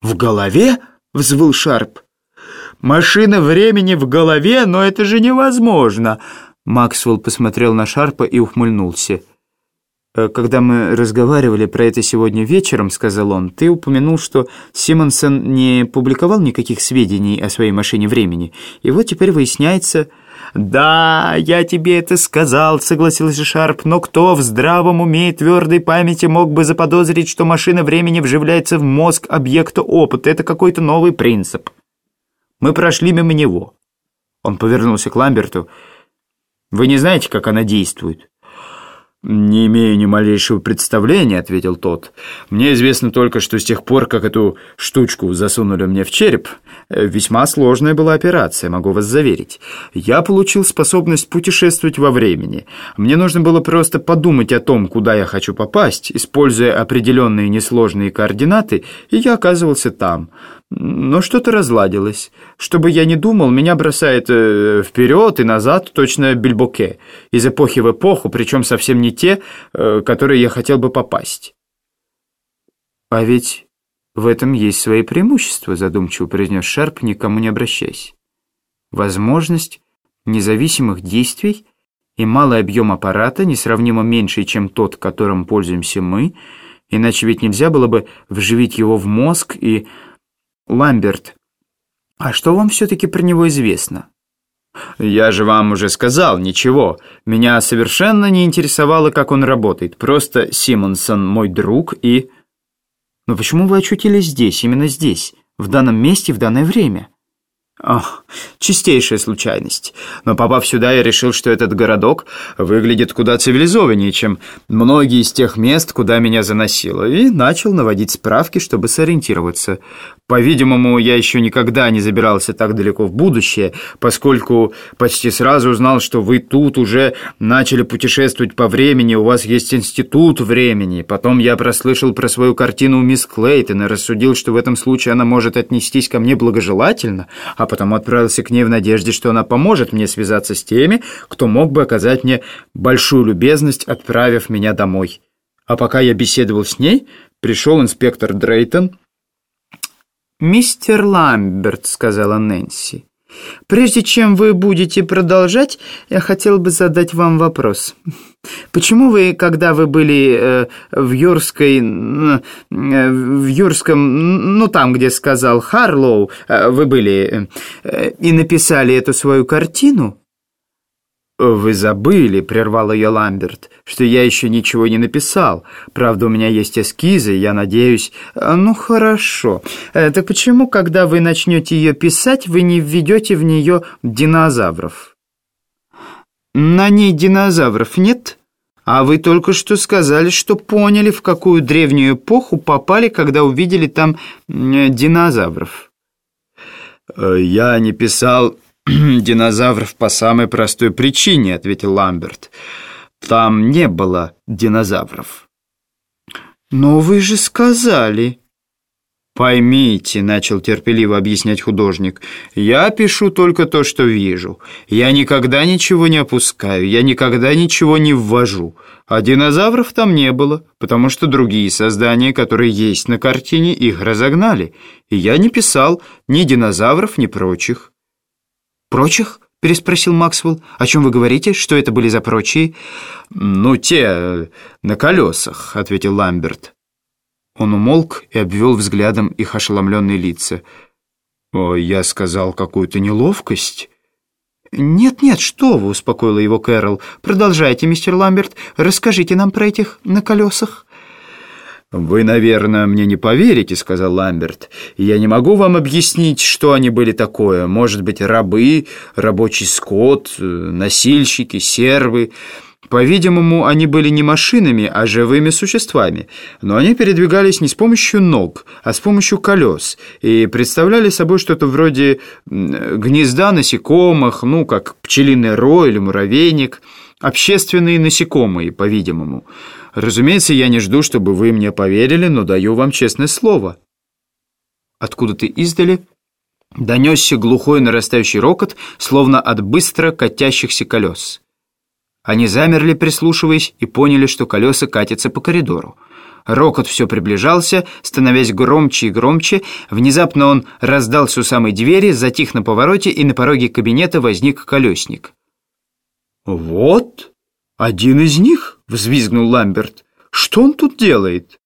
«В голове?» — взвыл Шарп. «Машина времени в голове? Но это же невозможно!» Максвелл посмотрел на Шарпа и ухмыльнулся. «Э, «Когда мы разговаривали про это сегодня вечером, — сказал он, — ты упомянул, что Симонсон не публиковал никаких сведений о своей машине времени. И вот теперь выясняется...» «Да, я тебе это сказал», — согласился Шарп, «но кто в здравом уме и твердой памяти мог бы заподозрить, что машина времени вживляется в мозг объекта опыта? Это какой-то новый принцип. Мы прошли мимо него». Он повернулся к Ламберту. «Вы не знаете, как она действует?» «Не имею ни малейшего представления», — ответил тот. «Мне известно только, что с тех пор, как эту штучку засунули мне в череп, э, весьма сложная была операция, могу вас заверить. Я получил способность путешествовать во времени. Мне нужно было просто подумать о том, куда я хочу попасть, используя определенные несложные координаты, и я оказывался там». Но что-то разладилось. Чтобы я не думал, меня бросает э, вперед и назад точно бельбоке. Из эпохи в эпоху, причем совсем не те, э, которые я хотел бы попасть. А ведь в этом есть свои преимущества, задумчиво произнес Шарп, никому не обращаясь. Возможность независимых действий и малый объем аппарата, несравнимо меньший, чем тот, которым пользуемся мы, иначе ведь нельзя было бы вживить его в мозг и Ламберт, а что вам все-таки про него известно? Я же вам уже сказал, ничего. Меня совершенно не интересовало, как он работает. Просто Симонсон мой друг и... Но почему вы очутились здесь, именно здесь, в данном месте, в данное время? Ах, чистейшая случайность. Но попав сюда, я решил, что этот городок выглядит куда цивилизованнее, чем многие из тех мест, куда меня заносило, и начал наводить справки, чтобы сориентироваться. По-видимому, я еще никогда не забирался так далеко в будущее, поскольку почти сразу узнал, что вы тут уже начали путешествовать по времени, у вас есть институт времени. Потом я прослышал про свою картину «Мисс Клейтон» и рассудил, что в этом случае она может отнестись ко мне благожелательно, а потом отправился к ней в надежде, что она поможет мне связаться с теми, кто мог бы оказать мне большую любезность, отправив меня домой. А пока я беседовал с ней, пришел инспектор Дрейтон. «Мистер Ламберт», — сказала Нэнси, — «прежде чем вы будете продолжать, я хотел бы задать вам вопрос. Почему вы, когда вы были э, в Юрской, э, в Юрском, ну там, где сказал Харлоу, э, вы были, э, и написали эту свою картину?» «Вы забыли», — прервал ее Ламберт, «что я еще ничего не написал. Правда, у меня есть эскизы, я надеюсь...» «Ну, хорошо. Э, так почему, когда вы начнете ее писать, вы не введете в нее динозавров?» «На ней динозавров нет?» А вы только что сказали, что поняли, в какую древнюю эпоху попали, когда увидели там динозавров. Э, «Я не писал динозавров по самой простой причине», — ответил Ламберт. «Там не было динозавров». «Но вы же сказали...» «Поймите», — начал терпеливо объяснять художник, «я пишу только то, что вижу. Я никогда ничего не опускаю, я никогда ничего не ввожу. А динозавров там не было, потому что другие создания, которые есть на картине, их разогнали. И я не писал ни динозавров, ни прочих». «Прочих?» — переспросил Максвелл. «О чем вы говорите? Что это были за прочие?» «Ну, те э, на колесах», — ответил Ламберт. Он умолк и обвел взглядом их ошеломленные лица. «О, я сказал какую-то неловкость». «Нет-нет, что вы», — успокоила его Кэрол. «Продолжайте, мистер Ламберт, расскажите нам про этих на колесах». «Вы, наверное, мне не поверите», — сказал Ламберт. «Я не могу вам объяснить, что они были такое. Может быть, рабы, рабочий скот, э, носильщики, сервы». По-видимому, они были не машинами, а живыми существами, но они передвигались не с помощью ног, а с помощью колес и представляли собой что-то вроде гнезда насекомых, ну, как пчелиный рой или муравейник, общественные насекомые, по-видимому. Разумеется, я не жду, чтобы вы мне поверили, но даю вам честное слово. Откуда-то издали донесся глухой нарастающий рокот, словно от быстро катящихся колес. Они замерли, прислушиваясь, и поняли, что колеса катятся по коридору. Рокот все приближался, становясь громче и громче. Внезапно он раздался у самой двери, затих на повороте, и на пороге кабинета возник колесник. «Вот, один из них!» — взвизгнул Ламберт. «Что он тут делает?»